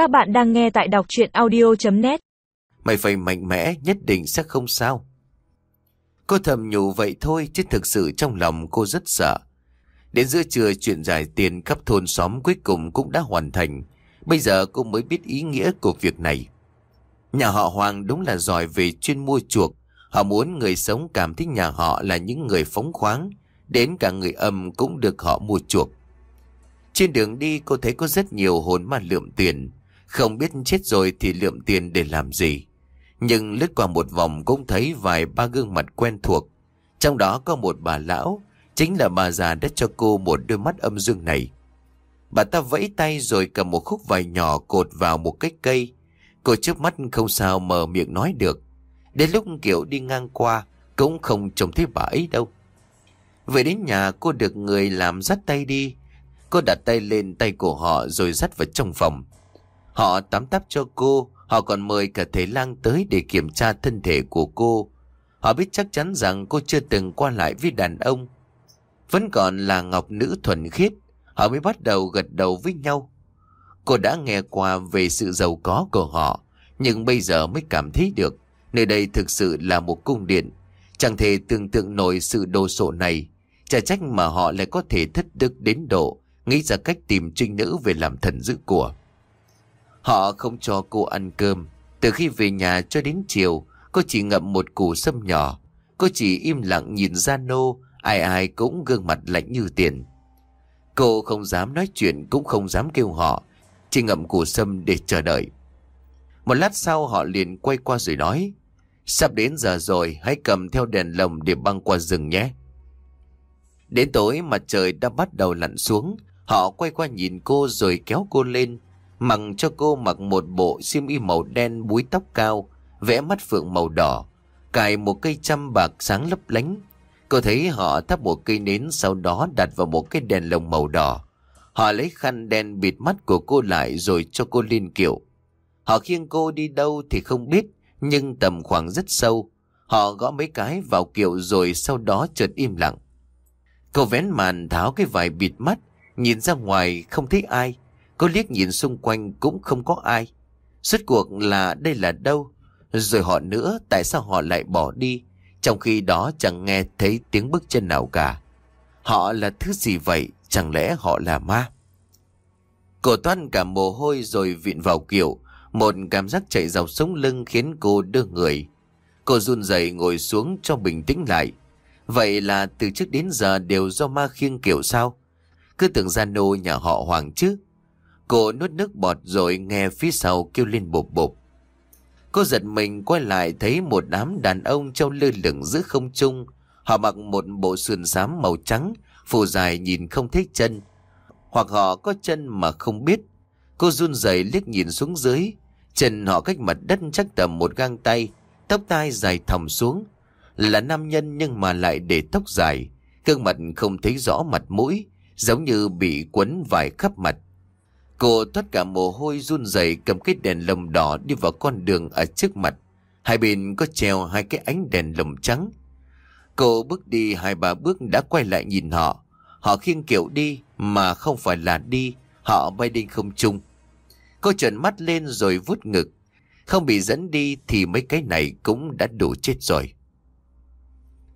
Các bạn đang nghe tại đọc chuyện audio.net Mày phải mạnh mẽ, nhất định sẽ không sao. Cô thầm nhủ vậy thôi, chứ thực sự trong lòng cô rất sợ. Đến giữa trưa chuyện giải tiền khắp thôn xóm cuối cùng cũng đã hoàn thành. Bây giờ cô mới biết ý nghĩa của việc này. Nhà họ Hoàng đúng là giỏi về chuyên mua chuộc. Họ muốn người sống cảm thấy nhà họ là những người phóng khoáng. Đến cả người âm cũng được họ mua chuộc. Trên đường đi cô thấy có rất nhiều hồn ma lượm tiền. Không biết chết rồi thì lượm tiền để làm gì. Nhưng lướt qua một vòng cũng thấy vài ba gương mặt quen thuộc. Trong đó có một bà lão, chính là bà già đã cho cô một đôi mắt âm dương này. Bà ta vẫy tay rồi cầm một khúc vải nhỏ cột vào một cái cây. Cô trước mắt không sao mở miệng nói được. Đến lúc kiểu đi ngang qua, cũng không trông thấy bà ấy đâu. Về đến nhà cô được người làm dắt tay đi. Cô đặt tay lên tay của họ rồi dắt vào trong phòng. Họ tắm tắp cho cô, họ còn mời cả thầy lang tới để kiểm tra thân thể của cô. Họ biết chắc chắn rằng cô chưa từng qua lại với đàn ông. Vẫn còn là ngọc nữ thuần khiết, họ mới bắt đầu gật đầu với nhau. Cô đã nghe qua về sự giàu có của họ, nhưng bây giờ mới cảm thấy được nơi đây thực sự là một cung điện. Chẳng thể tưởng tượng nổi sự đồ sộ này, chả trách mà họ lại có thể thất đức đến độ nghĩ ra cách tìm trinh nữ về làm thần giữ của. Họ không cho cô ăn cơm. Từ khi về nhà cho đến chiều, cô chỉ ngậm một củ sâm nhỏ. Cô chỉ im lặng nhìn ra nô, ai ai cũng gương mặt lạnh như tiền. Cô không dám nói chuyện cũng không dám kêu họ, chỉ ngậm củ sâm để chờ đợi. Một lát sau họ liền quay qua rồi nói, sắp đến giờ rồi, hãy cầm theo đèn lồng để băng qua rừng nhé. Đến tối mặt trời đã bắt đầu lặn xuống, họ quay qua nhìn cô rồi kéo cô lên, mặc cho cô mặc một bộ xiêm y màu đen búi tóc cao, vẽ mắt phượng màu đỏ, cài một cây châm bạc sáng lấp lánh. Cô thấy họ thắp một cây nến sau đó đặt vào một cái đèn lồng màu đỏ. Họ lấy khăn đen bịt mắt của cô lại rồi cho cô lên kiệu. Họ khiêng cô đi đâu thì không biết, nhưng tầm khoảng rất sâu. Họ gõ mấy cái vào kiệu rồi sau đó chợt im lặng. Cô vén màn tháo cái vải bịt mắt, nhìn ra ngoài không thấy ai. Cô liếc nhìn xung quanh cũng không có ai. Suốt cuộc là đây là đâu? Rồi họ nữa, tại sao họ lại bỏ đi? Trong khi đó chẳng nghe thấy tiếng bước chân nào cả. Họ là thứ gì vậy? Chẳng lẽ họ là ma? Cô toan cả mồ hôi rồi vịn vào kiểu. Một cảm giác chạy dọc sống lưng khiến cô đưa người. Cô run rẩy ngồi xuống cho bình tĩnh lại. Vậy là từ trước đến giờ đều do ma khiêng kiểu sao? Cứ tưởng gia nô nhà họ Hoàng chứ. Cô nuốt nước bọt rồi nghe phía sau kêu lên bộp bộp. Cô giật mình quay lại thấy một đám đàn ông trong lơ lửng giữa không trung. Họ mặc một bộ sườn xám màu trắng, phù dài nhìn không thấy chân. Hoặc họ có chân mà không biết. Cô run rẩy liếc nhìn xuống dưới. Chân họ cách mặt đất chắc tầm một gang tay, tóc tai dài thòng xuống. Là nam nhân nhưng mà lại để tóc dài. cương mặt không thấy rõ mặt mũi, giống như bị quấn vải khắp mặt. Cô thoát cả mồ hôi run rẩy cầm cái đèn lồng đỏ đi vào con đường ở trước mặt. Hai bên có treo hai cái ánh đèn lồng trắng. Cô bước đi hai ba bước đã quay lại nhìn họ. Họ khiêng kiệu đi mà không phải là đi, họ bay đi không chung. Cô trợn mắt lên rồi vút ngực. Không bị dẫn đi thì mấy cái này cũng đã đủ chết rồi.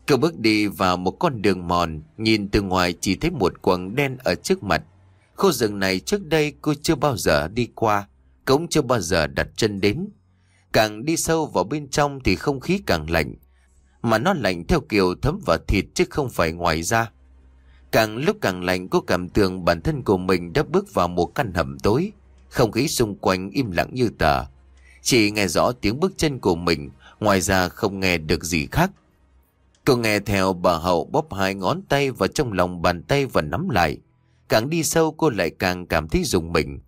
Cô bước đi vào một con đường mòn, nhìn từ ngoài chỉ thấy một quầng đen ở trước mặt. Khu rừng này trước đây cô chưa bao giờ đi qua, cũng chưa bao giờ đặt chân đến. Càng đi sâu vào bên trong thì không khí càng lạnh, mà nó lạnh theo kiểu thấm vào thịt chứ không phải ngoài ra. Càng lúc càng lạnh cô cảm tưởng bản thân của mình đã bước vào một căn hầm tối, không khí xung quanh im lặng như tờ. Chỉ nghe rõ tiếng bước chân của mình, ngoài ra không nghe được gì khác. Cô nghe theo bà hậu bóp hai ngón tay vào trong lòng bàn tay và nắm lại. Càng đi sâu cô lại càng cảm thấy dùng mình.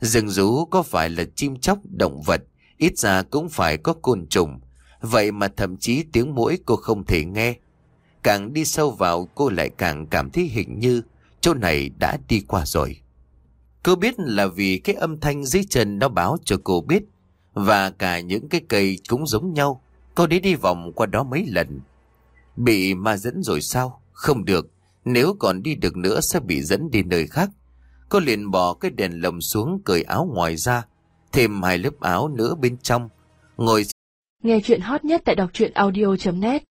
Rừng rú có phải là chim chóc, động vật, ít ra cũng phải có côn trùng. Vậy mà thậm chí tiếng mũi cô không thể nghe. Càng đi sâu vào cô lại càng cảm thấy hình như chỗ này đã đi qua rồi. Cô biết là vì cái âm thanh dưới chân nó báo cho cô biết. Và cả những cái cây cũng giống nhau. Cô đi đi vòng qua đó mấy lần. Bị ma dẫn rồi sao? Không được. Nếu còn đi được nữa sẽ bị dẫn đi nơi khác. Cô liền bỏ cái đèn lồng xuống cởi áo ngoài ra. thêm hai lớp áo nữa bên trong. Ngồi Nghe chuyện hot nhất tại đọc truyện audio.net